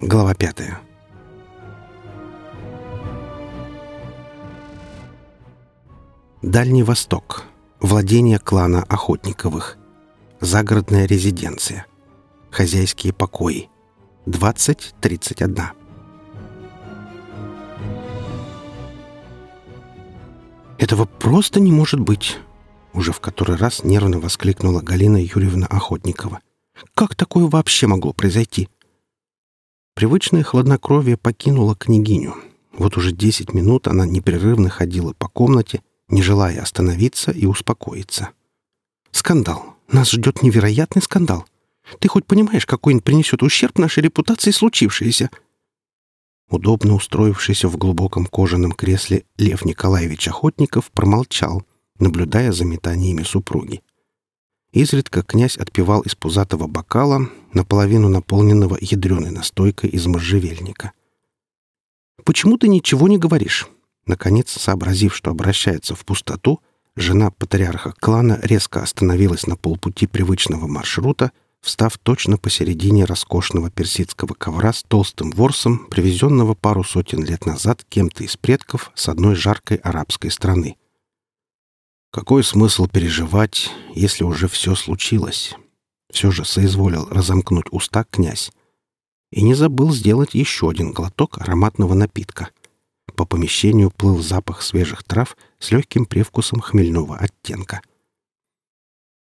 Глава пятая. Дальний Восток. Владение клана Охотниковых. Загородная резиденция. Хозяйские покои. 20-31. «Этого просто не может быть!» Уже в который раз нервно воскликнула Галина Юрьевна Охотникова. «Как такое вообще могло произойти?» Привычное хладнокровие покинуло княгиню. Вот уже десять минут она непрерывно ходила по комнате, не желая остановиться и успокоиться. «Скандал! Нас ждет невероятный скандал! Ты хоть понимаешь, какой он принесет ущерб нашей репутации случившееся?» Удобно устроившийся в глубоком кожаном кресле Лев Николаевич Охотников промолчал, наблюдая за метаниями супруги. Изредка князь отпивал из пузатого бокала, наполовину наполненного ядреной настойкой из можжевельника. «Почему ты ничего не говоришь?» Наконец, сообразив, что обращается в пустоту, жена патриарха клана резко остановилась на полпути привычного маршрута, встав точно посередине роскошного персидского ковра с толстым ворсом, привезенного пару сотен лет назад кем-то из предков с одной жаркой арабской страны — какой смысл переживать, если уже все случилось? Все же соизволил разомкнуть уста князь. И не забыл сделать еще один глоток ароматного напитка. По помещению плыл запах свежих трав с легким привкусом хмельного оттенка.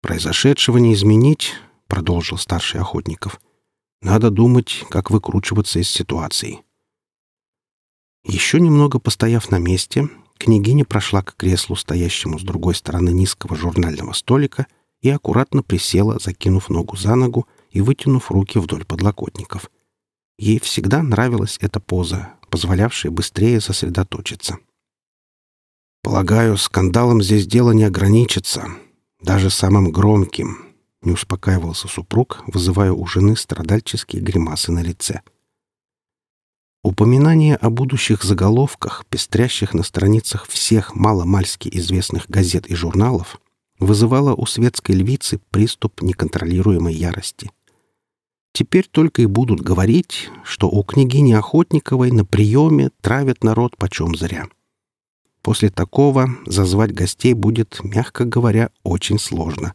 «Произошедшего не изменить», — продолжил старший охотников. «Надо думать, как выкручиваться из ситуации». Еще немного постояв на месте, Княгиня прошла к креслу, стоящему с другой стороны низкого журнального столика, и аккуратно присела, закинув ногу за ногу и вытянув руки вдоль подлокотников. Ей всегда нравилась эта поза, позволявшая быстрее сосредоточиться. «Полагаю, скандалом здесь дело не ограничится, даже самым громким», — не успокаивался супруг, вызывая у жены страдальческие гримасы на лице — Упоминание о будущих заголовках, пестрящих на страницах всех маломальски известных газет и журналов, вызывало у светской львицы приступ неконтролируемой ярости. Теперь только и будут говорить, что у княгини Охотниковой на приеме травят народ почем зря. После такого зазвать гостей будет, мягко говоря, очень сложно.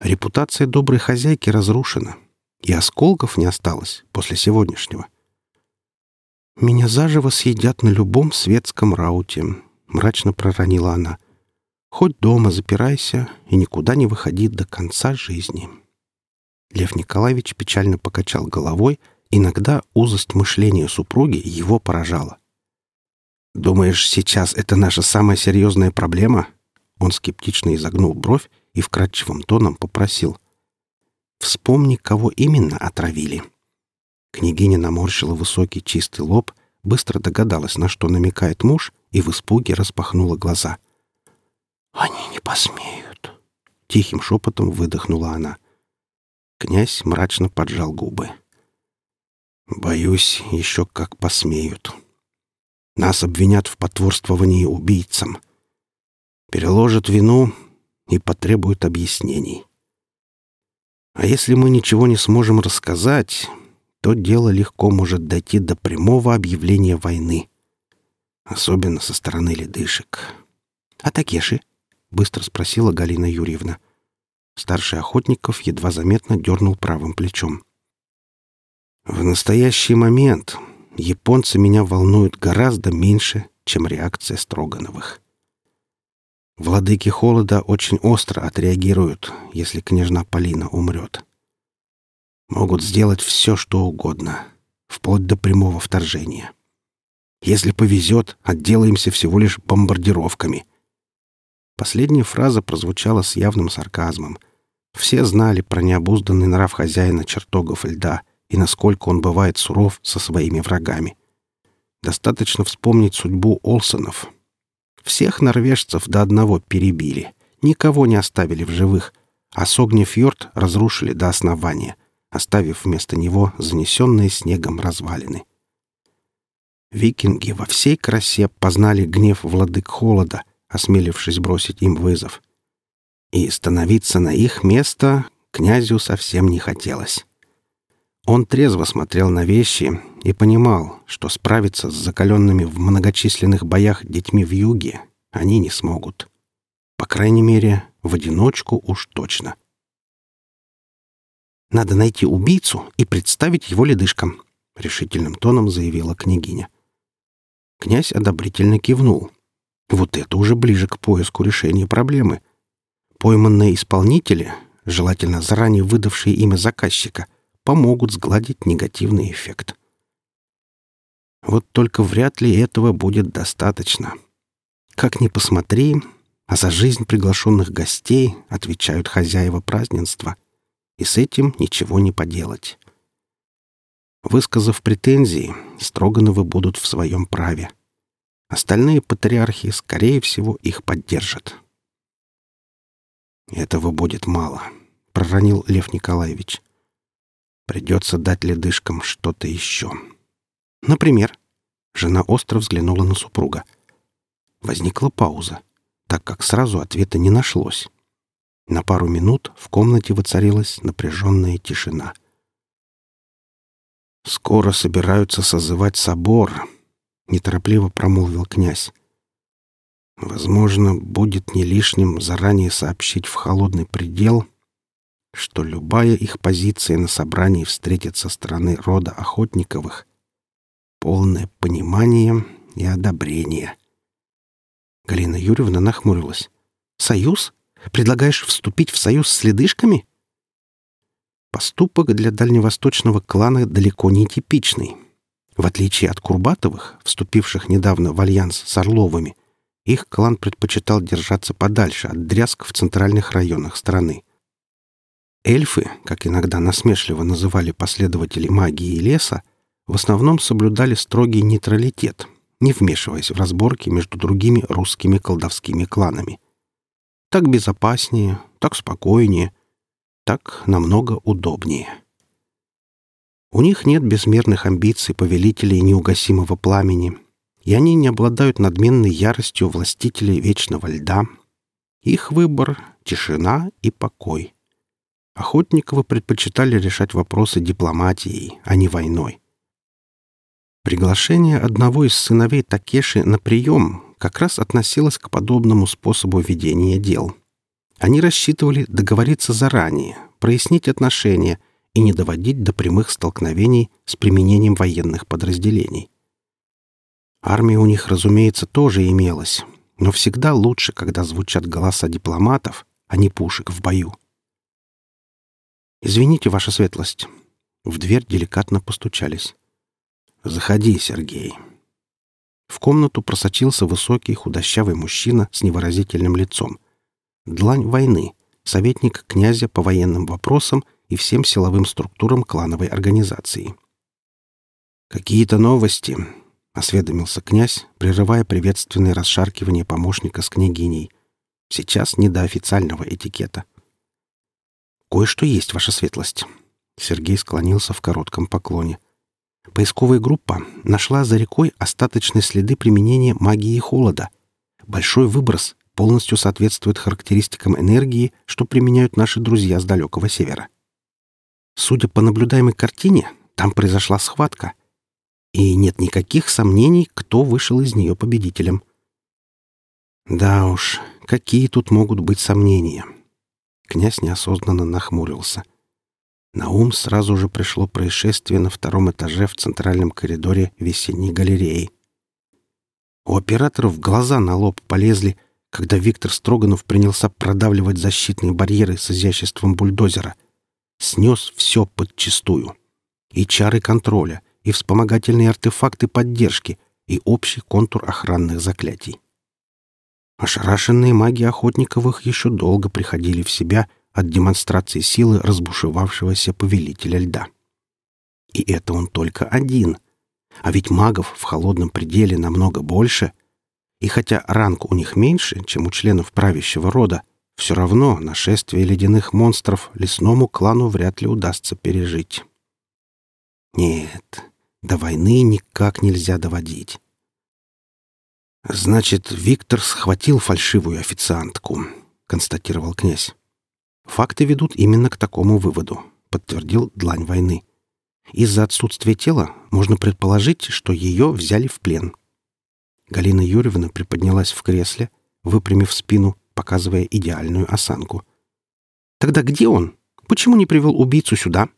Репутация доброй хозяйки разрушена, и осколков не осталось после сегодняшнего — «Меня заживо съедят на любом светском рауте», — мрачно проронила она. «Хоть дома запирайся и никуда не выходи до конца жизни». Лев Николаевич печально покачал головой, иногда узость мышления супруги его поражала. «Думаешь, сейчас это наша самая серьезная проблема?» Он скептично изогнул бровь и вкрадчивым тоном попросил. «Вспомни, кого именно отравили». Княгиня наморщила высокий чистый лоб, быстро догадалась, на что намекает муж, и в испуге распахнула глаза. «Они не посмеют!» — тихим шепотом выдохнула она. Князь мрачно поджал губы. «Боюсь, еще как посмеют. Нас обвинят в потворствовании убийцам. Переложат вину и потребуют объяснений. А если мы ничего не сможем рассказать, то дело легко может дойти до прямого объявления войны. Особенно со стороны ледышек. «А Такеши?» — быстро спросила Галина Юрьевна. Старший охотников едва заметно дернул правым плечом. «В настоящий момент японцы меня волнуют гораздо меньше, чем реакция Строгановых. Владыки холода очень остро отреагируют, если княжна Полина умрет могут сделать все, что угодно, вплоть до прямого вторжения. Если повезет, отделаемся всего лишь бомбардировками. Последняя фраза прозвучала с явным сарказмом. Все знали про необузданный нрав хозяина чертогов льда и насколько он бывает суров со своими врагами. Достаточно вспомнить судьбу Олсонов. Всех норвежцев до одного перебили, никого не оставили в живых, а Согнефьорд разрушили до основания — оставив вместо него занесенные снегом развалины. Викинги во всей красе познали гнев владык холода, осмелившись бросить им вызов. И становиться на их место князю совсем не хотелось. Он трезво смотрел на вещи и понимал, что справиться с закаленными в многочисленных боях детьми в юге они не смогут. По крайней мере, в одиночку уж точно. «Надо найти убийцу и представить его ледышкам», — решительным тоном заявила княгиня. Князь одобрительно кивнул. Вот это уже ближе к поиску решения проблемы. Пойманные исполнители, желательно заранее выдавшие имя заказчика, помогут сгладить негативный эффект. Вот только вряд ли этого будет достаточно. Как ни посмотри, а за жизнь приглашенных гостей отвечают хозяева празднества, и с этим ничего не поделать. Высказав претензии, Строгановы будут в своем праве. Остальные патриархи, скорее всего, их поддержат. «Этого будет мало», — проронил Лев Николаевич. «Придется дать ледышкам что-то еще». «Например?» — жена остро взглянула на супруга. Возникла пауза, так как сразу ответа не нашлось. На пару минут в комнате воцарилась напряженная тишина — «Скоро собираются созывать собор», — неторопливо промолвил князь. «Возможно, будет не лишним заранее сообщить в холодный предел, что любая их позиция на собрании встретит со стороны рода Охотниковых полное понимание и одобрение». Галина Юрьевна нахмурилась. «Союз? Предлагаешь вступить в союз с ледышками?» Поступок для дальневосточного клана далеко не типичный. В отличие от Курбатовых, вступивших недавно в альянс с Орловыми, их клан предпочитал держаться подальше от дрязг в центральных районах страны. Эльфы, как иногда насмешливо называли последователи магии и леса, в основном соблюдали строгий нейтралитет, не вмешиваясь в разборки между другими русскими колдовскими кланами. Так безопаснее, так спокойнее, так намного удобнее. У них нет безмерных амбиций повелителей неугасимого пламени, и они не обладают надменной яростью властителей вечного льда. Их выбор — тишина и покой. Охотниковы предпочитали решать вопросы дипломатией, а не войной. Приглашение одного из сыновей Такеши на прием как раз относилось к подобному способу ведения дел — они рассчитывали договориться заранее, прояснить отношения и не доводить до прямых столкновений с применением военных подразделений. Армия у них, разумеется, тоже имелась, но всегда лучше, когда звучат голоса дипломатов, а не пушек в бою. «Извините, ваша светлость». В дверь деликатно постучались. «Заходи, Сергей». В комнату просочился высокий худощавый мужчина с невыразительным лицом — длань войны, советник князя по военным вопросам и всем силовым структурам клановой организации. «Какие-то новости», — осведомился князь, прерывая приветственное расшаркивание помощника с княгиней. «Сейчас не до официального этикета». «Кое-что есть, ваша светлость». Сергей склонился в коротком поклоне. Поисковая группа нашла за рекой остаточные следы применения магии холода. Большой выброс полностью соответствует характеристикам энергии, что применяют наши друзья с далекого севера. Судя по наблюдаемой картине, там произошла схватка, и нет никаких сомнений, кто вышел из нее победителем. Да уж, какие тут могут быть сомнения? Князь неосознанно нахмурился. На ум сразу же пришло происшествие на втором этаже в центральном коридоре весенней галереи. У операторов глаза на лоб полезли — когда Виктор Строганов принялся продавливать защитные барьеры с изяществом бульдозера. Снес все подчистую. И чары контроля, и вспомогательные артефакты поддержки, и общий контур охранных заклятий. Ошарашенные маги Охотниковых еще долго приходили в себя от демонстрации силы разбушевавшегося повелителя льда. И это он только один. А ведь магов в холодном пределе намного больше — и хотя ранг у них меньше, чем у членов правящего рода, все равно нашествие ледяных монстров лесному клану вряд ли удастся пережить. Нет, до войны никак нельзя доводить. «Значит, Виктор схватил фальшивую официантку», — констатировал князь. «Факты ведут именно к такому выводу», — подтвердил длань войны. Из-за отсутствия тела можно предположить, что ее взяли в плен. Галина Юрьевна приподнялась в кресле, выпрямив спину, показывая идеальную осанку. «Тогда где он? Почему не привел убийцу сюда?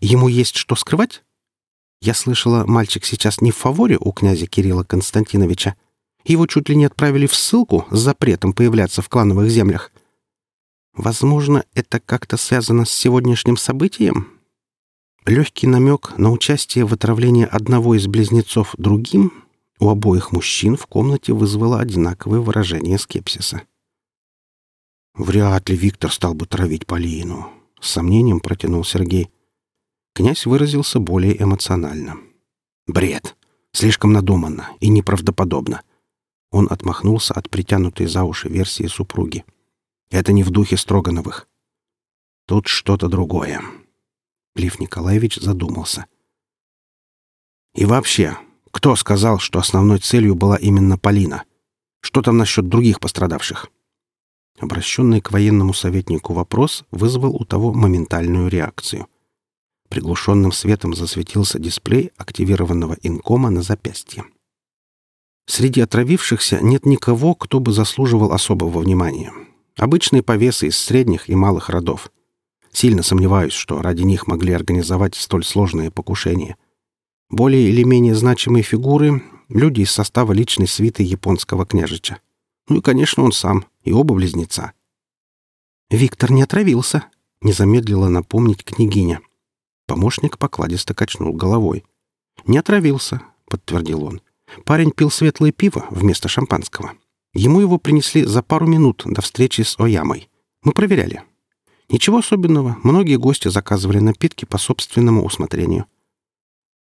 Ему есть что скрывать?» Я слышала, мальчик сейчас не в фаворе у князя Кирилла Константиновича. Его чуть ли не отправили в ссылку с запретом появляться в клановых землях. Возможно, это как-то связано с сегодняшним событием? Легкий намек на участие в отравлении одного из близнецов другим у обоих мужчин в комнате вызвало одинаковое выражение скепсиса. «Вряд ли Виктор стал бы травить Полину», — с сомнением протянул Сергей. Князь выразился более эмоционально. «Бред! Слишком надуманно и неправдоподобно!» Он отмахнулся от притянутой за уши версии супруги. «Это не в духе Строгановых. Тут что-то другое. Лев Николаевич задумался. «И вообще, кто сказал, что основной целью была именно Полина? Что там насчет других пострадавших?» Обращенный к военному советнику вопрос вызвал у того моментальную реакцию. Приглушенным светом засветился дисплей активированного инкома на запястье. Среди отравившихся нет никого, кто бы заслуживал особого внимания. Обычные повесы из средних и малых родов. Сильно сомневаюсь, что ради них могли организовать столь сложное покушение. Более или менее значимые фигуры — люди из состава личной свиты японского княжича. Ну и, конечно, он сам, и оба близнеца. «Виктор не отравился», — не замедлила напомнить княгиня. Помощник покладисто качнул головой. «Не отравился», — подтвердил он. «Парень пил светлое пиво вместо шампанского. Ему его принесли за пару минут до встречи с Оямой. Мы проверяли. Ничего особенного, многие гости заказывали напитки по собственному усмотрению.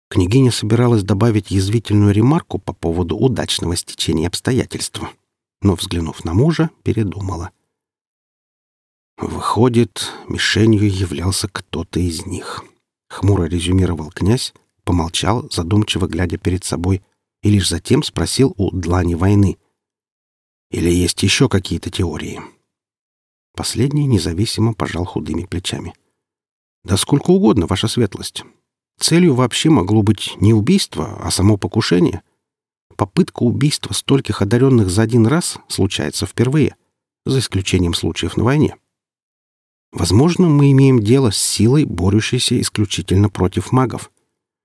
Княгиня собиралась добавить язвительную ремарку по поводу удачного стечения обстоятельств, но, взглянув на мужа, передумала. «Выходит, мишенью являлся кто-то из них», — хмуро резюмировал князь, помолчал, задумчиво глядя перед собой, и лишь затем спросил у длани войны. «Или есть еще какие-то теории?» Последний независимо пожал худыми плечами. «Да сколько угодно, ваша светлость. Целью вообще могло быть не убийство, а само покушение. Попытка убийства стольких одаренных за один раз случается впервые, за исключением случаев на войне. Возможно, мы имеем дело с силой, борющейся исключительно против магов.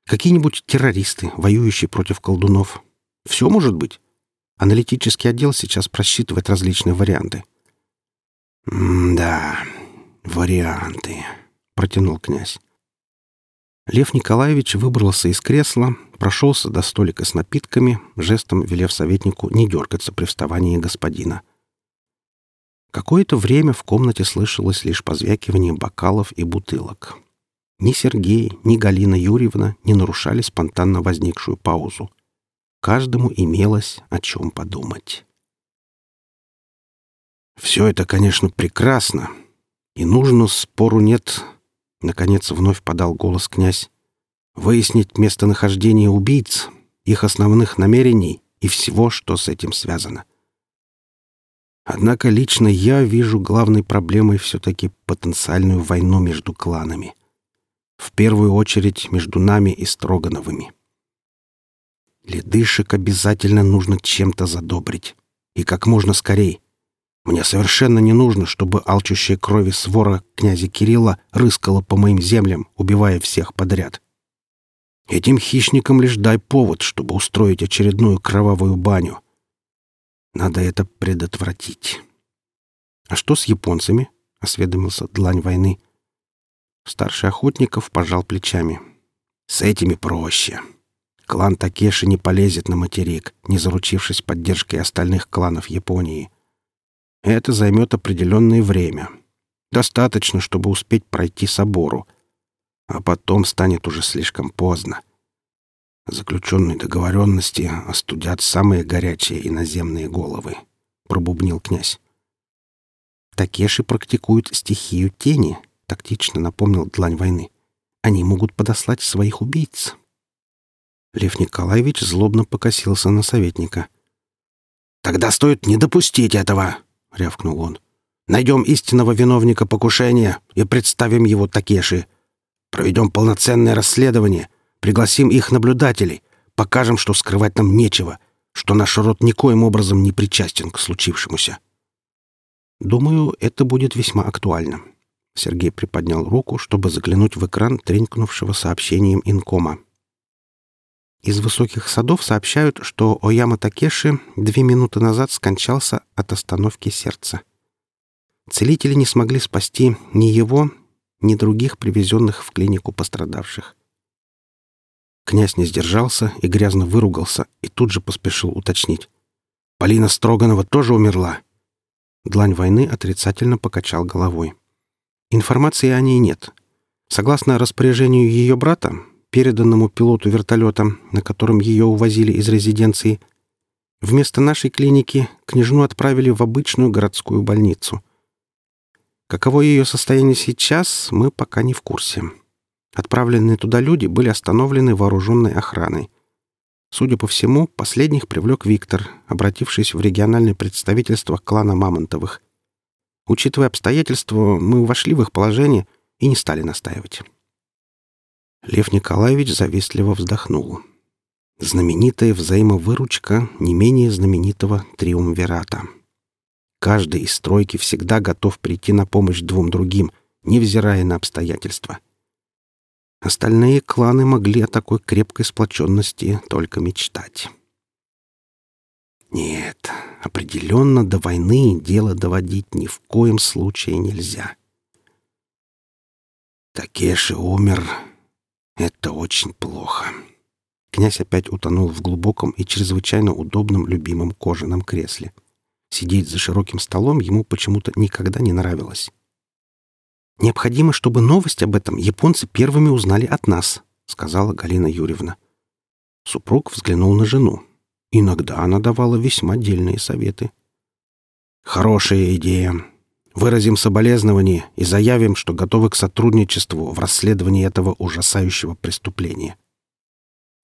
Какие-нибудь террористы, воюющие против колдунов. Все может быть. Аналитический отдел сейчас просчитывает различные варианты. «Да, варианты», — протянул князь. Лев Николаевич выбрался из кресла, прошелся до столика с напитками, жестом велев советнику не дергаться при вставании господина. Какое-то время в комнате слышалось лишь позвякивание бокалов и бутылок. Ни Сергей, ни Галина Юрьевна не нарушали спонтанно возникшую паузу. Каждому имелось о чем подумать. Все это, конечно, прекрасно. И нужно, спору нет. Наконец вновь подал голос князь. Выяснить местонахождение убийц, их основных намерений и всего, что с этим связано. Однако лично я вижу главной проблемой все-таки потенциальную войну между кланами. В первую очередь между нами и Строгановыми. Ледышек обязательно нужно чем-то задобрить. И как можно скорее. Мне совершенно не нужно, чтобы алчущая крови свора князя Кирилла рыскала по моим землям, убивая всех подряд. Этим хищникам лишь дай повод, чтобы устроить очередную кровавую баню. Надо это предотвратить. «А что с японцами?» — осведомился длань войны. Старший охотников пожал плечами. «С этими проще. Клан Такеши не полезет на материк, не заручившись поддержкой остальных кланов Японии. Это займет определенное время. Достаточно, чтобы успеть пройти собору. А потом станет уже слишком поздно. Заключенные договоренности остудят самые горячие иноземные головы, — пробубнил князь. Такеши практикуют стихию тени, — тактично напомнил длань войны. Они могут подослать своих убийц. Лев Николаевич злобно покосился на советника. «Тогда стоит не допустить этого!» — рявкнул он. «Найдем истинного виновника покушения и представим его Такеши. Проведем полноценное расследование, пригласим их наблюдателей, покажем, что скрывать нам нечего, что наш род никоим образом не причастен к случившемуся. Думаю, это будет весьма актуально. Сергей приподнял руку, чтобы заглянуть в экран тренькнувшего сообщением инкома. Из высоких садов сообщают, что Ояма Такеши две минуты назад скончался от остановки сердца. Целители не смогли спасти ни его, ни других привезенных в клинику пострадавших. Князь не сдержался и грязно выругался, и тут же поспешил уточнить. «Полина Строганова тоже умерла?» Длань войны отрицательно покачал головой. Информации о ней нет. Согласно распоряжению ее брата, переданному пилоту вертолета, на котором ее увозили из резиденции, вместо нашей клиники княжну отправили в обычную городскую больницу. Каково ее состояние сейчас, мы пока не в курсе. Отправленные туда люди были остановлены вооруженной охраной. Судя по всему, последних привлек Виктор, обратившись в региональное представительство клана Мамонтовых. Учитывая обстоятельства, мы вошли в их положение и не стали настаивать. Лев Николаевич завистливо вздохнул. Знаменитая взаимовыручка не менее знаменитого триумвирата. Каждый из стройки всегда готов прийти на помощь двум другим, невзирая на обстоятельства. Остальные кланы могли о такой крепкой сплоченности только мечтать. Нет, определенно до войны дело доводить ни в коем случае нельзя. Такеши умер. Это очень плохо. Князь опять утонул в глубоком и чрезвычайно удобном любимом кожаном кресле. Сидеть за широким столом ему почему-то никогда не нравилось. «Необходимо, чтобы новость об этом японцы первыми узнали от нас», — сказала Галина Юрьевна. Супруг взглянул на жену. Иногда она давала весьма дельные советы. «Хорошая идея. Выразим соболезнование и заявим, что готовы к сотрудничеству в расследовании этого ужасающего преступления».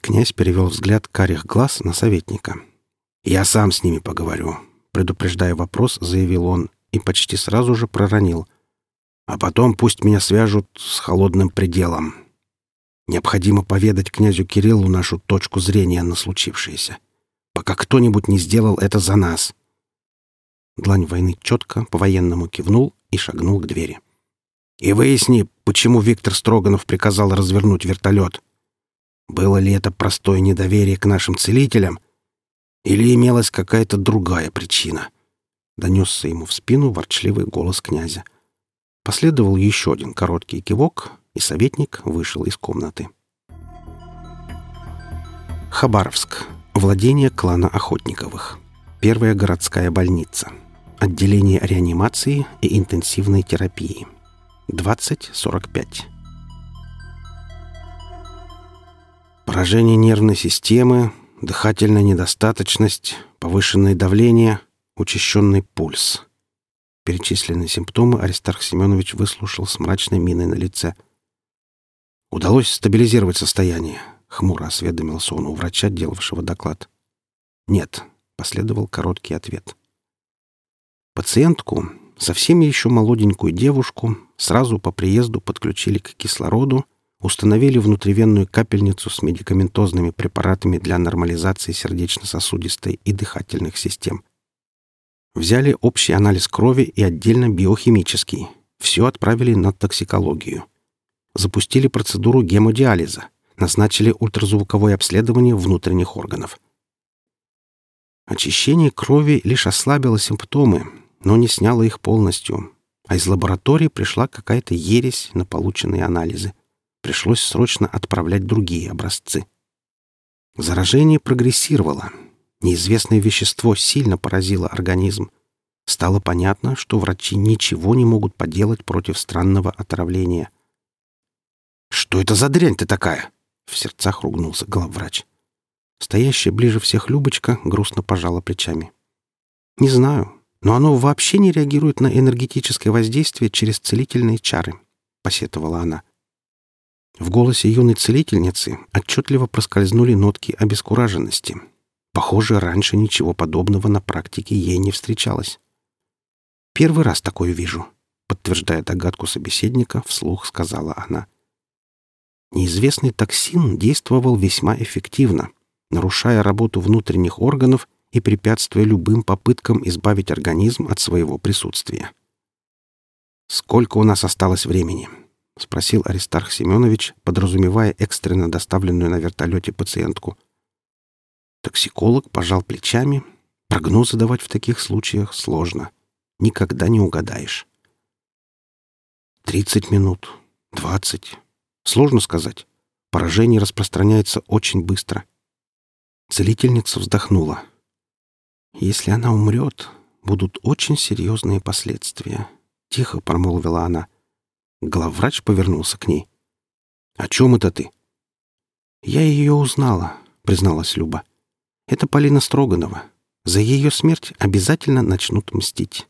Князь перевел взгляд карих глаз на советника. «Я сам с ними поговорю», — предупреждая вопрос, заявил он и почти сразу же проронил. «А потом пусть меня свяжут с холодным пределом. Необходимо поведать князю Кириллу нашу точку зрения на случившееся пока кто-нибудь не сделал это за нас. Длань войны четко, по-военному кивнул и шагнул к двери. И выясни, почему Виктор Строганов приказал развернуть вертолет. Было ли это простое недоверие к нашим целителям, или имелась какая-то другая причина? Донесся ему в спину ворчливый голос князя. Последовал еще один короткий кивок, и советник вышел из комнаты. Хабаровск. Владение клана Охотниковых. Первая городская больница. Отделение реанимации и интенсивной терапии. 2045. Поражение нервной системы, дыхательная недостаточность, повышенное давление, учащенный пульс. Перечисленные симптомы Аристарх Семенович выслушал с мрачной миной на лице. Удалось стабилизировать состояние. Хмуро осведомился он у врача, делавшего доклад. «Нет», — последовал короткий ответ. Пациентку, совсем еще молоденькую девушку, сразу по приезду подключили к кислороду, установили внутривенную капельницу с медикаментозными препаратами для нормализации сердечно-сосудистой и дыхательных систем. Взяли общий анализ крови и отдельно биохимический. Все отправили на токсикологию. Запустили процедуру гемодиализа назначили ультразвуковое обследование внутренних органов. Очищение крови лишь ослабило симптомы, но не сняло их полностью, а из лаборатории пришла какая-то ересь на полученные анализы. Пришлось срочно отправлять другие образцы. Заражение прогрессировало. Неизвестное вещество сильно поразило организм. Стало понятно, что врачи ничего не могут поделать против странного отравления. «Что это за дрянь ты такая?» В сердцах ругнулся главврач. Стоящая ближе всех Любочка грустно пожала плечами. «Не знаю, но оно вообще не реагирует на энергетическое воздействие через целительные чары», — посетовала она. В голосе юной целительницы отчетливо проскользнули нотки обескураженности. Похоже, раньше ничего подобного на практике ей не встречалось. «Первый раз такое вижу», — подтверждая догадку собеседника, вслух сказала она. Неизвестный токсин действовал весьма эффективно, нарушая работу внутренних органов и препятствуя любым попыткам избавить организм от своего присутствия. «Сколько у нас осталось времени?» — спросил Аристарх Семенович, подразумевая экстренно доставленную на вертолете пациентку. Токсиколог пожал плечами. Прогнозы давать в таких случаях сложно. Никогда не угадаешь. Тридцать минут. Двадцать. Сложно сказать. Поражение распространяется очень быстро. Целительница вздохнула. «Если она умрет, будут очень серьезные последствия», — тихо промолвила она. Главврач повернулся к ней. «О чем это ты?» «Я ее узнала», — призналась Люба. «Это Полина Строганова. За ее смерть обязательно начнут мстить».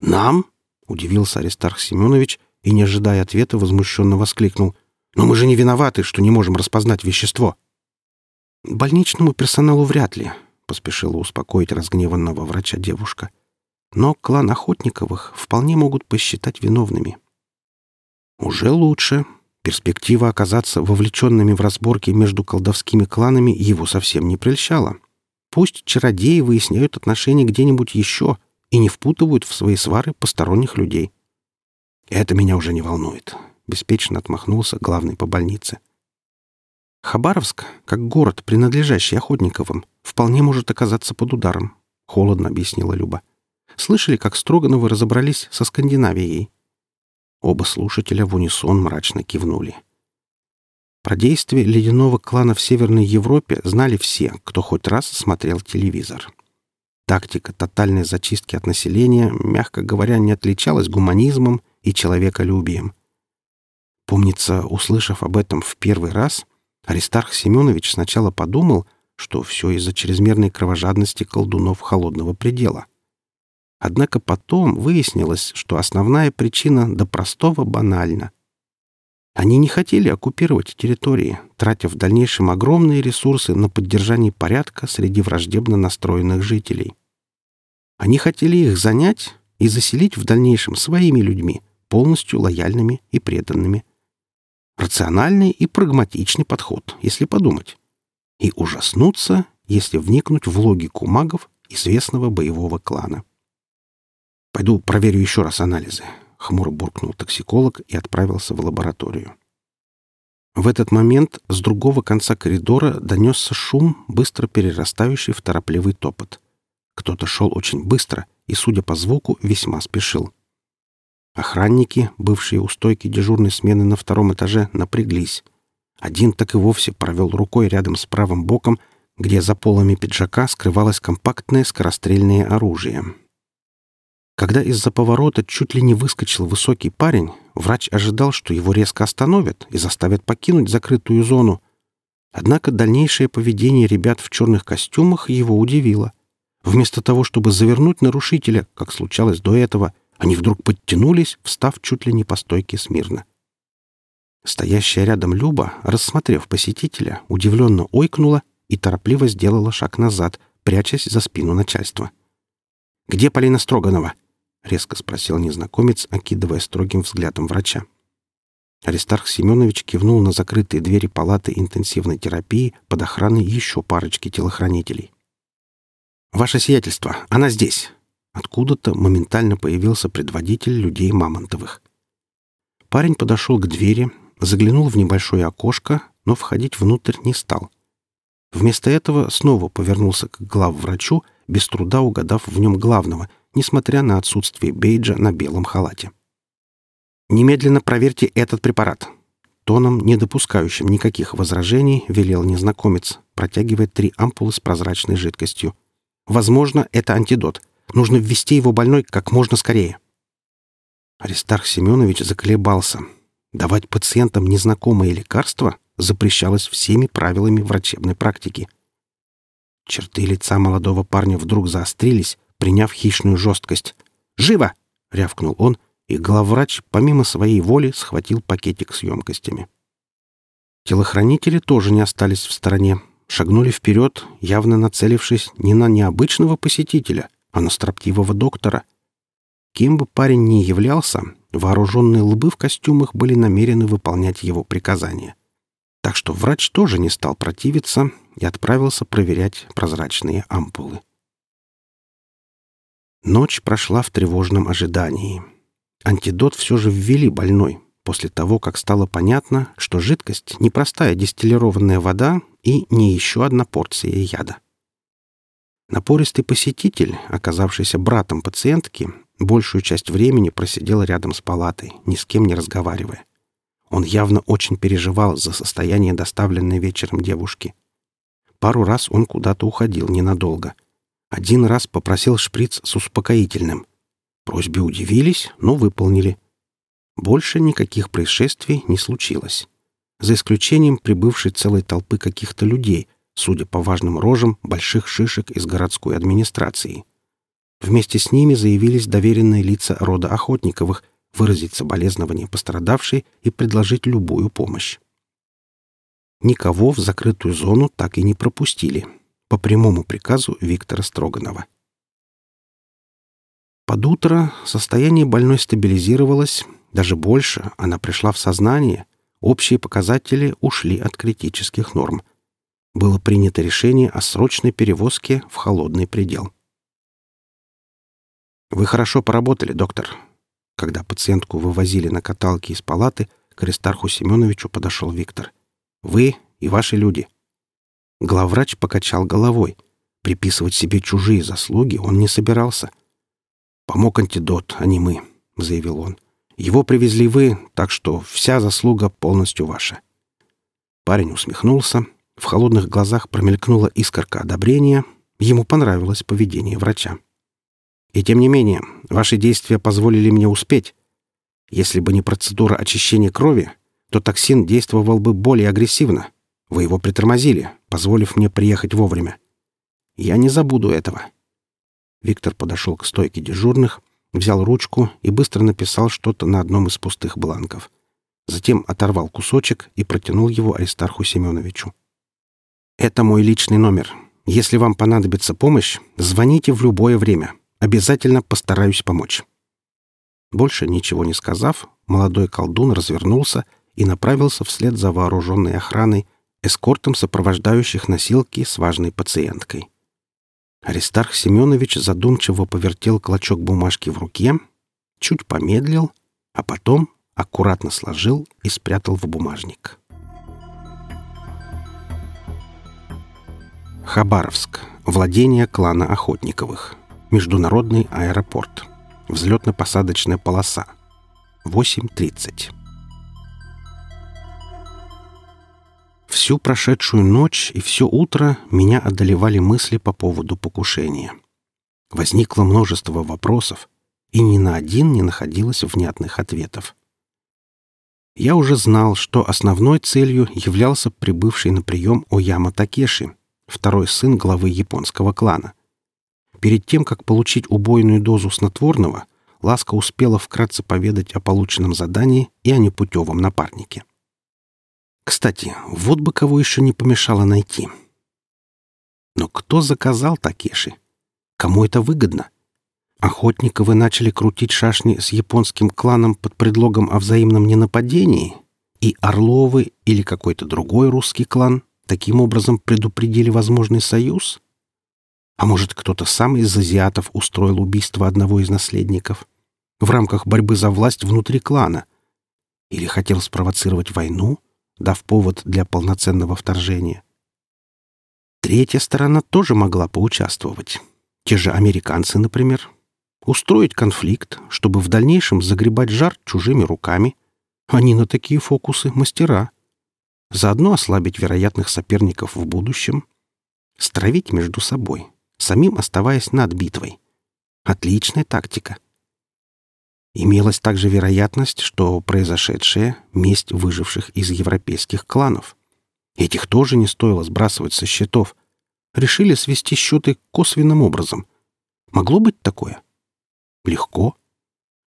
«Нам?» — удивился Аристарх Семенович и, не ожидая ответа, возмущенно воскликнул. «Но мы же не виноваты, что не можем распознать вещество». «Больничному персоналу вряд ли», — поспешила успокоить разгневанного врача девушка. «Но клан Охотниковых вполне могут посчитать виновными». «Уже лучше», Перспектива оказаться вовлеченными в разборки между колдовскими кланами его совсем не прельщала. Пусть чародеи выясняют отношения где-нибудь еще и не впутывают в свои свары посторонних людей. «Это меня уже не волнует», — беспечно отмахнулся главный по больнице. Хабаровск, как город, принадлежащий Охотниковым, вполне может оказаться под ударом, — холодно объяснила Люба. Слышали, как Строгановы разобрались со Скандинавией? Оба слушателя в унисон мрачно кивнули. Про действия ледяного клана в Северной Европе знали все, кто хоть раз смотрел телевизор. Тактика тотальной зачистки от населения, мягко говоря, не отличалась гуманизмом и человеколюбием. Помнится, услышав об этом в первый раз, Аристарх Семенович сначала подумал, что все из-за чрезмерной кровожадности колдунов холодного предела. Однако потом выяснилось, что основная причина до простого банальна. Они не хотели оккупировать территории, тратя в дальнейшем огромные ресурсы на поддержание порядка среди враждебно настроенных жителей. Они хотели их занять и заселить в дальнейшем своими людьми, полностью лояльными и преданными. Рациональный и прагматичный подход, если подумать. И ужаснуться, если вникнуть в логику магов известного боевого клана. «Пойду проверю еще раз анализы», — хмуро буркнул токсиколог и отправился в лабораторию. В этот момент с другого конца коридора донесся шум, быстро перерастающий в торопливый топот. Кто-то шел очень быстро и, судя по звуку, весьма спешил. Охранники, бывшие у стойки дежурной смены на втором этаже, напряглись. Один так и вовсе провел рукой рядом с правым боком, где за полами пиджака скрывалось компактное скорострельное оружие. Когда из-за поворота чуть ли не выскочил высокий парень, врач ожидал, что его резко остановят и заставят покинуть закрытую зону. Однако дальнейшее поведение ребят в черных костюмах его удивило. Вместо того, чтобы завернуть нарушителя, как случалось до этого, они вдруг подтянулись, встав чуть ли не по стойке смирно. Стоящая рядом Люба, рассмотрев посетителя, удивленно ойкнула и торопливо сделала шаг назад, прячась за спину начальства. «Где Полина Строганова?» — резко спросил незнакомец, окидывая строгим взглядом врача. Аристарх Семенович кивнул на закрытые двери палаты интенсивной терапии под охраной еще парочки телохранителей. «Ваше сиятельство, она здесь!» Откуда-то моментально появился предводитель людей Мамонтовых. Парень подошел к двери, заглянул в небольшое окошко, но входить внутрь не стал. Вместо этого снова повернулся к главврачу, без труда угадав в нем главного, несмотря на отсутствие бейджа на белом халате. «Немедленно проверьте этот препарат», тоном, не допускающим никаких возражений, велел незнакомец, протягивая три ампулы с прозрачной жидкостью. «Возможно, это антидот. Нужно ввести его больной как можно скорее. Аристарх Семенович заколебался. Давать пациентам незнакомые лекарства запрещалось всеми правилами врачебной практики. Черты лица молодого парня вдруг заострились, приняв хищную жесткость. «Живо!» — рявкнул он, и главврач, помимо своей воли, схватил пакетик с емкостями. Телохранители тоже не остались в стороне, шагнули вперед, явно нацелившись не на необычного посетителя, а на строптивого доктора. Кем бы парень ни являлся, вооруженные лбы в костюмах были намерены выполнять его приказания. Так что врач тоже не стал противиться и отправился проверять прозрачные ампулы. Ночь прошла в тревожном ожидании. Антидот все же ввели больной, после того, как стало понятно, что жидкость — не простая дистиллированная вода и не еще одна порция яда. Напористый посетитель, оказавшийся братом пациентки, большую часть времени просидел рядом с палатой, ни с кем не разговаривая. Он явно очень переживал за состояние доставленной вечером девушки. Пару раз он куда-то уходил ненадолго. Один раз попросил шприц с успокоительным. Просьбе удивились, но выполнили. Больше никаких происшествий не случилось. За исключением прибывшей целой толпы каких-то людей — судя по важным рожам, больших шишек из городской администрации. Вместе с ними заявились доверенные лица рода Охотниковых выразить соболезнование пострадавшей и предложить любую помощь. Никого в закрытую зону так и не пропустили, по прямому приказу Виктора Строганова. Под утро состояние больной стабилизировалось, даже больше, она пришла в сознание, общие показатели ушли от критических норм — было принято решение о срочной перевозке в холодный предел. «Вы хорошо поработали, доктор». Когда пациентку вывозили на каталке из палаты, к Аристарху Семеновичу подошел Виктор. «Вы и ваши люди». Главврач покачал головой. Приписывать себе чужие заслуги он не собирался. «Помог антидот, а не мы», — заявил он. «Его привезли вы, так что вся заслуга полностью ваша». Парень усмехнулся, в холодных глазах промелькнула искорка одобрения. Ему понравилось поведение врача. «И тем не менее, ваши действия позволили мне успеть. Если бы не процедура очищения крови, то токсин действовал бы более агрессивно. Вы его притормозили, позволив мне приехать вовремя. Я не забуду этого». Виктор подошел к стойке дежурных, взял ручку и быстро написал что-то на одном из пустых бланков. Затем оторвал кусочек и протянул его Аристарху Семеновичу. Это мой личный номер. Если вам понадобится помощь, звоните в любое время. Обязательно постараюсь помочь». Больше ничего не сказав, молодой колдун развернулся и направился вслед за вооруженной охраной, эскортом сопровождающих носилки с важной пациенткой. Аристарх Семенович задумчиво повертел клочок бумажки в руке, чуть помедлил, а потом аккуратно сложил и спрятал в бумажник. Хабаровск. Владение клана Охотниковых. Международный аэропорт. Взлетно-посадочная полоса. 8.30. Всю прошедшую ночь и все утро меня одолевали мысли по поводу покушения. Возникло множество вопросов, и ни на один не находилось внятных ответов. Я уже знал, что основной целью являлся прибывший на прием Ояма Такеши, второй сын главы японского клана. Перед тем, как получить убойную дозу снотворного, Ласка успела вкратце поведать о полученном задании и о непутевом напарнике. Кстати, вот бы кого еще не помешало найти. Но кто заказал Такеши? Кому это выгодно? Охотниковы начали крутить шашни с японским кланом под предлогом о взаимном ненападении, и Орловы или какой-то другой русский клан Таким образом предупредили возможный союз? А может, кто-то сам из азиатов устроил убийство одного из наследников в рамках борьбы за власть внутри клана? Или хотел спровоцировать войну, дав повод для полноценного вторжения? Третья сторона тоже могла поучаствовать. Те же американцы, например. Устроить конфликт, чтобы в дальнейшем загребать жар чужими руками. Они на такие фокусы мастера заодно ослабить вероятных соперников в будущем, стравить между собой, самим оставаясь над битвой. Отличная тактика. Имелась также вероятность, что произошедшее — месть выживших из европейских кланов. Этих тоже не стоило сбрасывать со счетов. Решили свести счеты косвенным образом. Могло быть такое? Легко.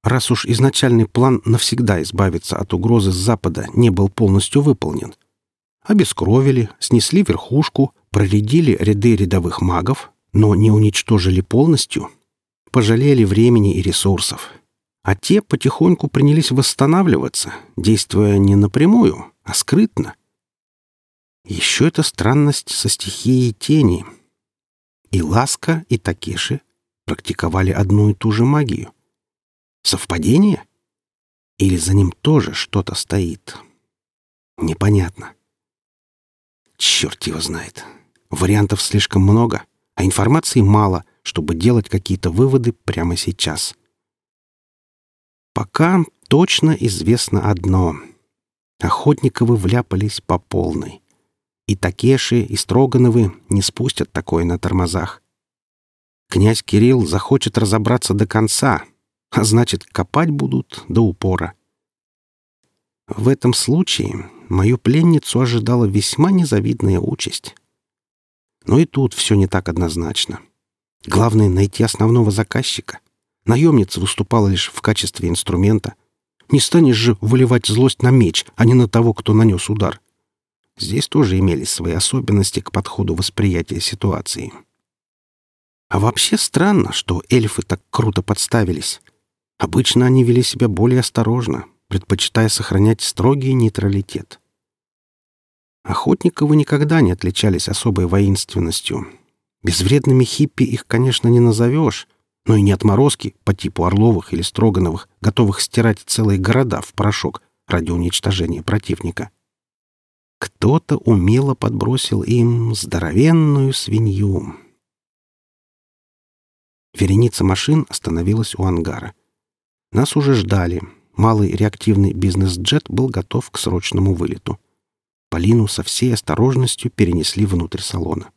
Раз уж изначальный план навсегда избавиться от угрозы с Запада не был полностью выполнен — обескровили, снесли верхушку, проредили ряды рядовых магов, но не уничтожили полностью, пожалели времени и ресурсов. А те потихоньку принялись восстанавливаться, действуя не напрямую, а скрытно. Еще эта странность со стихией тени. И Ласка, и Такеши практиковали одну и ту же магию. Совпадение? Или за ним тоже что-то стоит? Непонятно. Черт его знает. Вариантов слишком много, а информации мало, чтобы делать какие-то выводы прямо сейчас. Пока точно известно одно. Охотниковы вляпались по полной. И Такеши, и Строгановы не спустят такое на тормозах. Князь Кирилл захочет разобраться до конца, а значит, копать будут до упора. В этом случае мою пленницу ожидала весьма незавидная участь. Но и тут все не так однозначно. Главное — найти основного заказчика. Наемница выступала лишь в качестве инструмента. Не станешь же выливать злость на меч, а не на того, кто нанес удар. Здесь тоже имелись свои особенности к подходу восприятия ситуации. А вообще странно, что эльфы так круто подставились. Обычно они вели себя более осторожно, предпочитая сохранять строгий нейтралитет. Охотниковы никогда не отличались особой воинственностью. Безвредными хиппи их, конечно, не назовешь, но и не отморозки по типу Орловых или Строгановых, готовых стирать целые города в порошок ради уничтожения противника. Кто-то умело подбросил им здоровенную свинью. Вереница машин остановилась у ангара. Нас уже ждали. Малый реактивный бизнес-джет был готов к срочному вылету. Полину со всей осторожностью перенесли внутрь салона.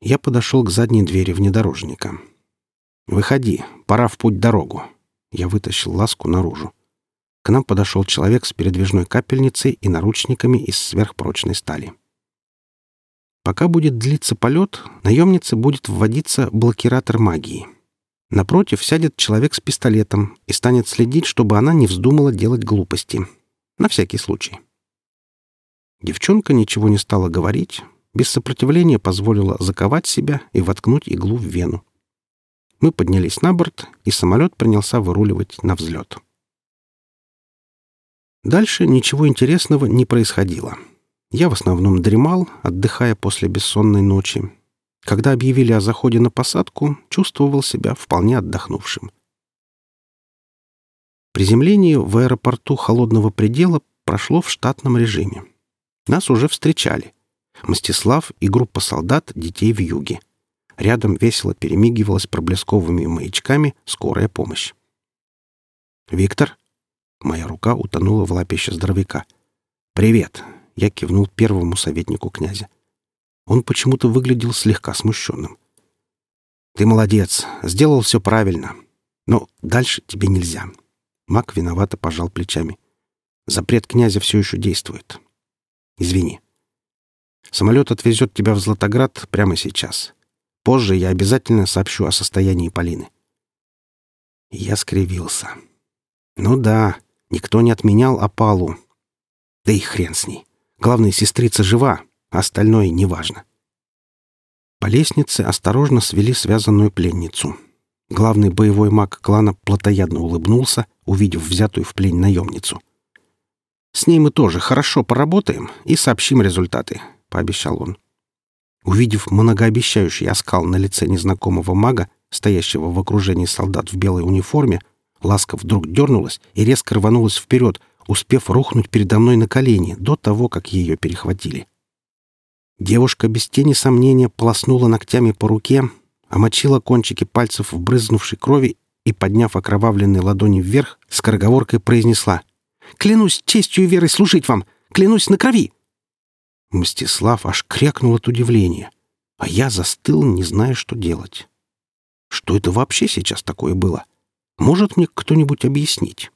Я подошел к задней двери внедорожника. «Выходи, пора в путь-дорогу». Я вытащил ласку наружу. К нам подошел человек с передвижной капельницей и наручниками из сверхпрочной стали. Пока будет длиться полет, наемнице будет вводиться блокиратор магии. Напротив сядет человек с пистолетом и станет следить, чтобы она не вздумала делать глупости. На всякий случай. Девчонка ничего не стала говорить, без сопротивления позволила заковать себя и воткнуть иглу в вену. Мы поднялись на борт, и самолет принялся выруливать на взлет. Дальше ничего интересного не происходило. Я в основном дремал, отдыхая после бессонной ночи. Когда объявили о заходе на посадку, чувствовал себя вполне отдохнувшим. Приземление в аэропорту холодного предела прошло в штатном режиме. Нас уже встречали. Мстислав и группа солдат детей в юге. Рядом весело перемигивалась проблесковыми маячками скорая помощь. «Виктор?» Моя рука утонула в лапище здоровяка. «Привет!» — я кивнул первому советнику князя. Он почему-то выглядел слегка смущенным. «Ты молодец, сделал все правильно. Но дальше тебе нельзя». Мак виновато пожал плечами. «Запрет князя все еще действует. Извини. Самолет отвезет тебя в Златоград прямо сейчас. Позже я обязательно сообщу о состоянии Полины». Я скривился. «Ну да, Никто не отменял опалу. Да и хрен с ней. Главное, сестрица жива, а остальное неважно. По лестнице осторожно свели связанную пленницу. Главный боевой маг клана плотоядно улыбнулся, увидев взятую в плен наемницу. «С ней мы тоже хорошо поработаем и сообщим результаты», — пообещал он. Увидев многообещающий оскал на лице незнакомого мага, стоящего в окружении солдат в белой униформе, Ласка вдруг дернулась и резко рванулась вперед, успев рухнуть передо мной на колени до того, как ее перехватили. Девушка без тени сомнения полоснула ногтями по руке, омочила кончики пальцев в брызнувшей крови и, подняв окровавленные ладони вверх, скороговоркой произнесла «Клянусь честью и верой служить вам! Клянусь на крови!» Мстислав аж крякнул от удивления, а я застыл, не зная, что делать. Что это вообще сейчас такое было? — может мне кто-нибудь объяснить?